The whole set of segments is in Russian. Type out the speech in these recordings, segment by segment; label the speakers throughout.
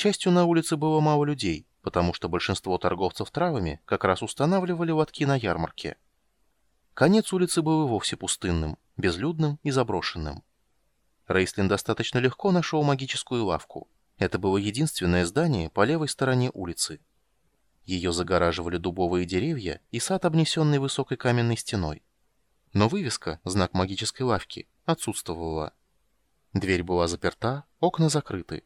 Speaker 1: счастью, на улице было мало людей, потому что большинство торговцев травами как раз устанавливали лотки на ярмарке. Конец улицы был и вовсе пустынным, безлюдным и заброшенным. Рейслин достаточно легко нашел магическую лавку. Это было единственное здание по левой стороне улицы. Ее загораживали дубовые деревья и сад, обнесенный высокой каменной стеной. Но вывеска, знак магической лавки, отсутствовала. Дверь была заперта, окна закрыты.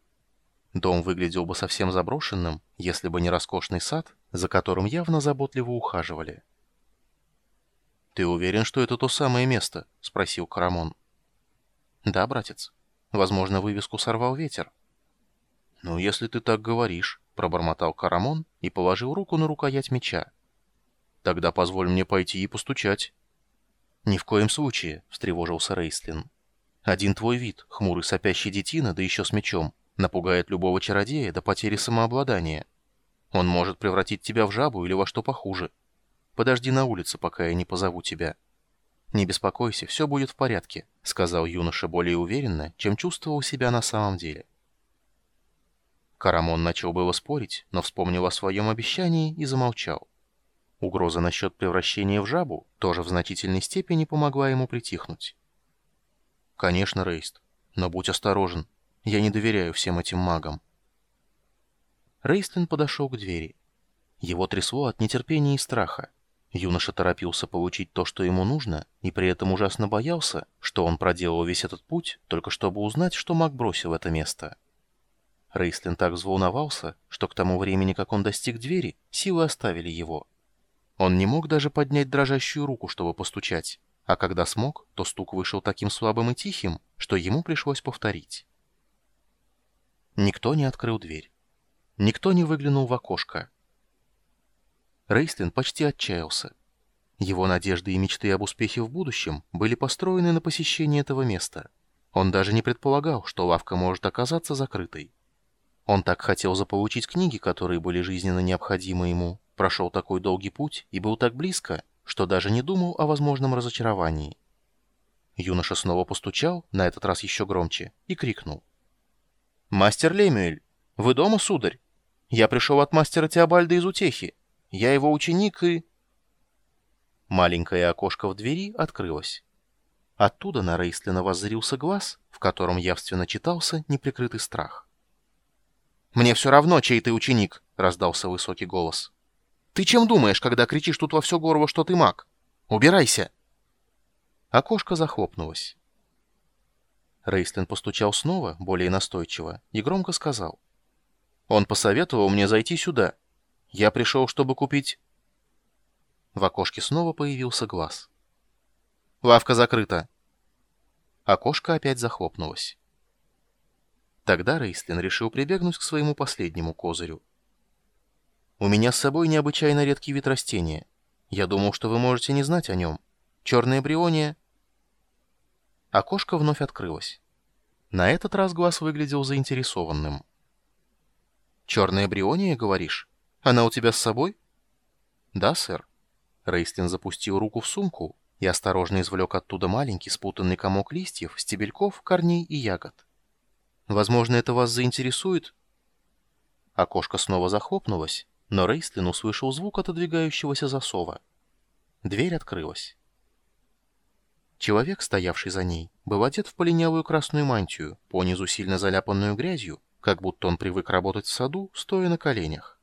Speaker 1: Дом выглядел бы совсем заброшенным, если бы не роскошный сад, за которым явно заботливо ухаживали. «Ты уверен, что это то самое место?» — спросил Карамон. «Да, братец. Возможно, вывеску сорвал ветер». «Ну, если ты так говоришь», — пробормотал Карамон и положил руку на рукоять меча. «Тогда позволь мне пойти и постучать». «Ни в коем случае», — встревожился Рейслин. «Один твой вид, хмурый сопящий детина, да еще с мечом, напугает любого чародея до потери самообладания. Он может превратить тебя в жабу или во что похуже. Подожди на улице, пока я не позову тебя». «Не беспокойся, все будет в порядке», — сказал юноша более уверенно, чем чувствовал себя на самом деле. Карамон начал было спорить, но вспомнил о своем обещании и замолчал. Угроза насчет превращения в жабу тоже в значительной степени помогла ему притихнуть. «Конечно, Рейст, но будь осторожен. Я не доверяю всем этим магам». Рейстлин подошел к двери. Его трясло от нетерпения и страха. Юноша торопился получить то, что ему нужно, и при этом ужасно боялся, что он проделал весь этот путь, только чтобы узнать, что маг бросил это место. Рейстлин так взволновался, что к тому времени, как он достиг двери, силы оставили его. Он не мог даже поднять дрожащую руку, чтобы постучать, а когда смог, то стук вышел таким слабым и тихим, что ему пришлось повторить. Никто не открыл дверь. Никто не выглянул в окошко. Рейстлин почти отчаялся. Его надежды и мечты об успехе в будущем были построены на посещении этого места. Он даже не предполагал, что лавка может оказаться закрытой. Он так хотел заполучить книги, которые были жизненно необходимы ему, прошел такой долгий путь и был так близко, что даже не думал о возможном разочаровании. Юноша снова постучал, на этот раз еще громче, и крикнул. «Мастер Лемюэль, вы дома, сударь? Я пришел от мастера Теобальда из Утехи. Я его ученик и...» Маленькое окошко в двери открылось. Оттуда на Рейстлина воззрился глаз, в котором явственно читался неприкрытый страх. «Мне все равно, чей ты ученик», — раздался высокий голос. «Ты чем думаешь, когда кричишь тут во все горло, что ты маг? Убирайся!» Окошко захлопнулось. Рейстлин постучал снова, более настойчиво, и громко сказал. «Он посоветовал мне зайти сюда. Я пришел, чтобы купить...» В окошке снова появился глаз. «Лавка закрыта». Окошко опять захлопнулось. Тогда Рейстлин решил прибегнуть к своему последнему козырю. «У меня с собой необычайно редкий вид растения. Я думал, что вы можете не знать о нем. Черная бриония...» Окошко вновь открылось. На этот раз глаз выглядел заинтересованным. «Черная бриония, говоришь? Она у тебя с собой?» «Да, сэр». Рейстлин запустил руку в сумку и осторожно извлек оттуда маленький спутанный комок листьев, стебельков, корней и ягод. Возможно, это вас заинтересует?» Окошко снова захлопнулось, но Рейстлин услышал звук отодвигающегося засова. Дверь открылась. Человек, стоявший за ней, был одет в полинялую красную мантию, понизу сильно заляпанную грязью, как будто он привык работать в саду, стоя на коленях.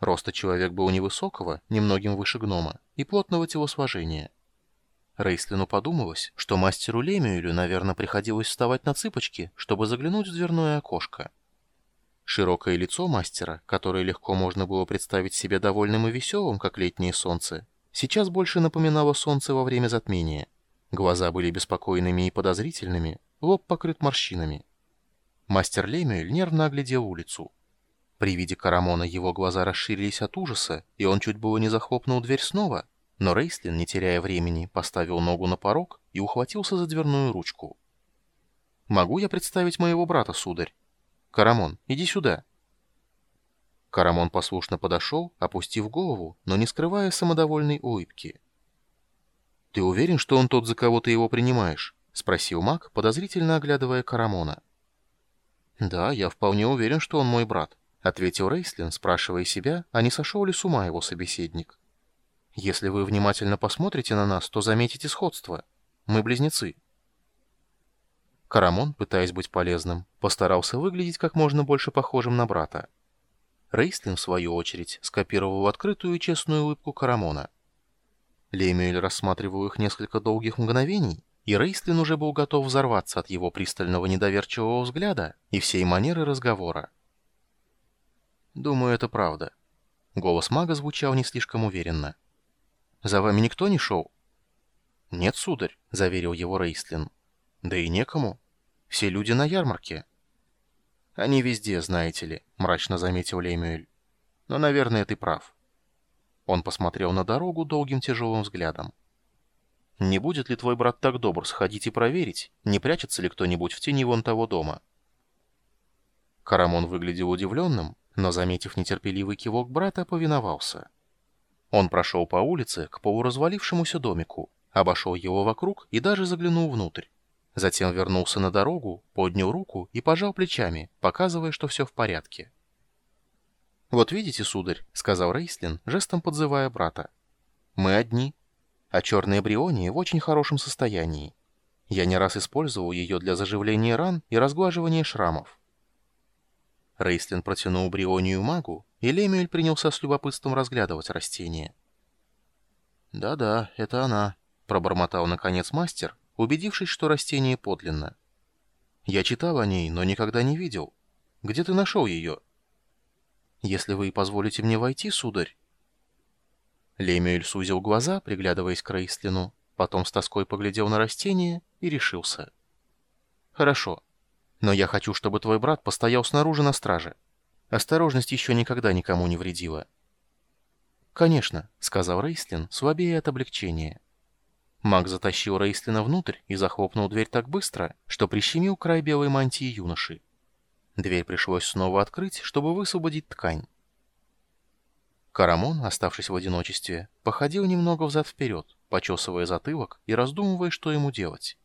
Speaker 1: Роста человек был невысокого, немногим выше гнома, и плотного телосложения. Рейслину подумалось, что мастеру Лемюэлю, наверное, приходилось вставать на цыпочки, чтобы заглянуть в дверное окошко. Широкое лицо мастера, которое легко можно было представить себе довольным и веселым, как летнее солнце, сейчас больше напоминало солнце во время затмения. Глаза были беспокойными и подозрительными, лоб покрыт морщинами. Мастер Лемюэль нервно оглядел улицу. При виде Карамона его глаза расширились от ужаса, и он чуть было не захлопнул дверь снова, но Рейслин, не теряя времени, поставил ногу на порог и ухватился за дверную ручку. «Могу я представить моего брата, сударь? Карамон, иди сюда!» Карамон послушно подошел, опустив голову, но не скрывая самодовольной улыбки. «Ты уверен, что он тот, за кого ты его принимаешь?» — спросил маг, подозрительно оглядывая Карамона. «Да, я вполне уверен, что он мой брат», — ответил Рейслин, спрашивая себя, а не сошел ли с ума его собеседник. «Если вы внимательно посмотрите на нас, то заметите сходство. Мы близнецы». Карамон, пытаясь быть полезным, постарался выглядеть как можно больше похожим на брата. Рейстлин, в свою очередь, скопировал открытую и честную улыбку Карамона. Лемюэль рассматривал их несколько долгих мгновений, и Рейстлин уже был готов взорваться от его пристального недоверчивого взгляда и всей манеры разговора. «Думаю, это правда». Голос мага звучал не слишком уверенно. «За вами никто не шел?» «Нет, сударь», — заверил его Рейстлин. «Да и некому. Все люди на ярмарке». «Они везде, знаете ли», — мрачно заметил Лемюэль. «Но, наверное, ты прав». Он посмотрел на дорогу долгим тяжелым взглядом. «Не будет ли твой брат так добр сходить и проверить, не прячется ли кто-нибудь в тени вон того дома?» Карамон выглядел удивленным, но, заметив нетерпеливый кивок брата, повиновался. Он прошел по улице к полуразвалившемуся домику, обошел его вокруг и даже заглянул внутрь. Затем вернулся на дорогу, поднял руку и пожал плечами, показывая, что все в порядке. «Вот видите, сударь», — сказал Рейслин, жестом подзывая брата. «Мы одни, а черная бриония в очень хорошем состоянии. Я не раз использовал ее для заживления ран и разглаживания шрамов». Рейслин протянул брионию магу, и Лемюэль принялся с любопытством разглядывать растение. «Да-да, это она», — пробормотал наконец мастер, убедившись, что растение подлинно. «Я читал о ней, но никогда не видел. Где ты нашел ее?» «Если вы позволите мне войти, сударь?» Лемюэль сузил глаза, приглядываясь к Рейслину, потом с тоской поглядел на растение и решился. «Хорошо, но я хочу, чтобы твой брат постоял снаружи на страже. Осторожность еще никогда никому не вредила». «Конечно», — сказал Рейслин, слабее от облегчения. Маг затащил Рейслина внутрь и захлопнул дверь так быстро, что прищемил край белой мантии юноши. Дверь пришлось снова открыть, чтобы высвободить ткань. Карамон, оставшись в одиночестве, походил немного взад-вперед, почесывая затылок и раздумывая, что ему делать.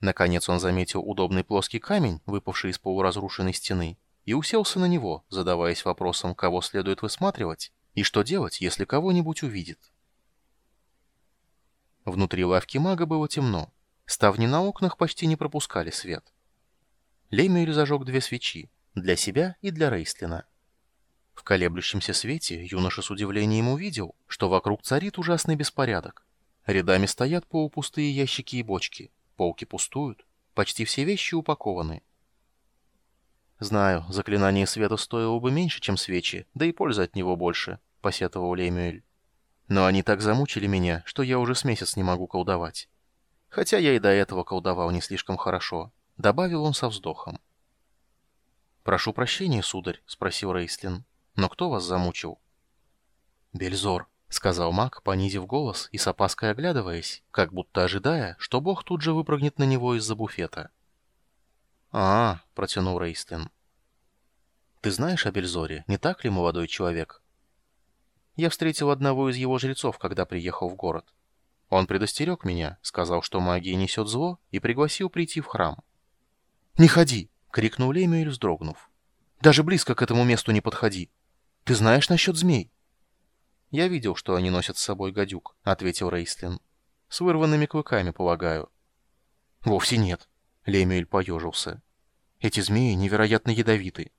Speaker 1: Наконец он заметил удобный плоский камень, выпавший из полуразрушенной стены, и уселся на него, задаваясь вопросом, кого следует высматривать, и что делать, если кого-нибудь увидит. Внутри лавки мага было темно. Ставни на окнах почти не пропускали свет. Лемюэль зажег две свечи, для себя и для Рейстлина. В колеблющемся свете юноша с удивлением увидел, что вокруг царит ужасный беспорядок. Рядами стоят полупустые ящики и бочки, полки пустуют, почти все вещи упакованы. «Знаю, заклинание света стоило бы меньше, чем свечи, да и пользы от него больше», — посетовал Лемюэль. Но они так замучили меня, что я уже с месяц не могу колдовать. Хотя я и до этого колдовал не слишком хорошо, — добавил он со вздохом. «Прошу прощения, сударь», — спросил Рейслин. «Но кто вас замучил?» «Бельзор», — сказал маг, понизив голос и с опаской оглядываясь, как будто ожидая, что бог тут же выпрыгнет на него из-за буфета. «А, — протянул Рейслин. «Ты знаешь о Бельзоре, не так ли, молодой человек?» Я встретил одного из его жрецов, когда приехал в город. Он предостерег меня, сказал, что магия несет зло, и пригласил прийти в храм. «Не ходи!» — крикнул Лемюэль, вздрогнув. «Даже близко к этому месту не подходи! Ты знаешь насчет змей?» «Я видел, что они носят с собой гадюк», — ответил Рейслин. «С вырванными клыками, полагаю». «Вовсе нет», — Лемюэль поежился. «Эти змеи невероятно ядовиты.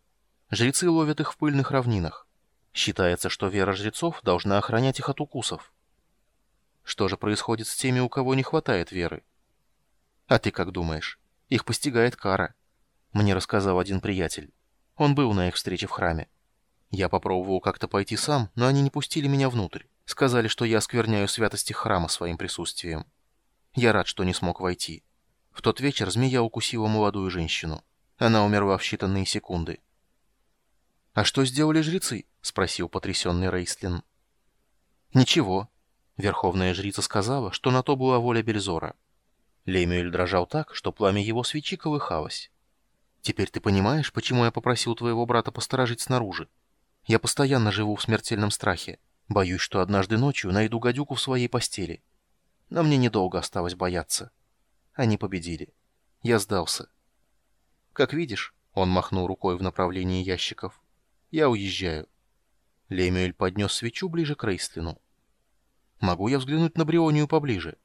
Speaker 1: Жрецы ловят их в пыльных равнинах. Считается, что вера жрецов должна охранять их от укусов. Что же происходит с теми, у кого не хватает веры? А ты как думаешь? Их постигает кара. Мне рассказал один приятель. Он был на их встрече в храме. Я попробовал как-то пойти сам, но они не пустили меня внутрь. Сказали, что я оскверняю святости храма своим присутствием. Я рад, что не смог войти. В тот вечер змея укусила молодую женщину. Она умерла в считанные секунды. «А что сделали жрецы?» — спросил потрясенный Рейслин. «Ничего». Верховная жрица сказала, что на то была воля Бельзора. Лемюэль дрожал так, что пламя его свечи колыхалось. «Теперь ты понимаешь, почему я попросил твоего брата посторожить снаружи? Я постоянно живу в смертельном страхе. Боюсь, что однажды ночью найду гадюку в своей постели. Но мне недолго осталось бояться. Они победили. Я сдался. Как видишь, Он махнул рукой в направлении ящиков. «Я уезжаю». Лемюэль поднес свечу ближе к Рейстлину. «Могу я взглянуть на Брионию поближе?»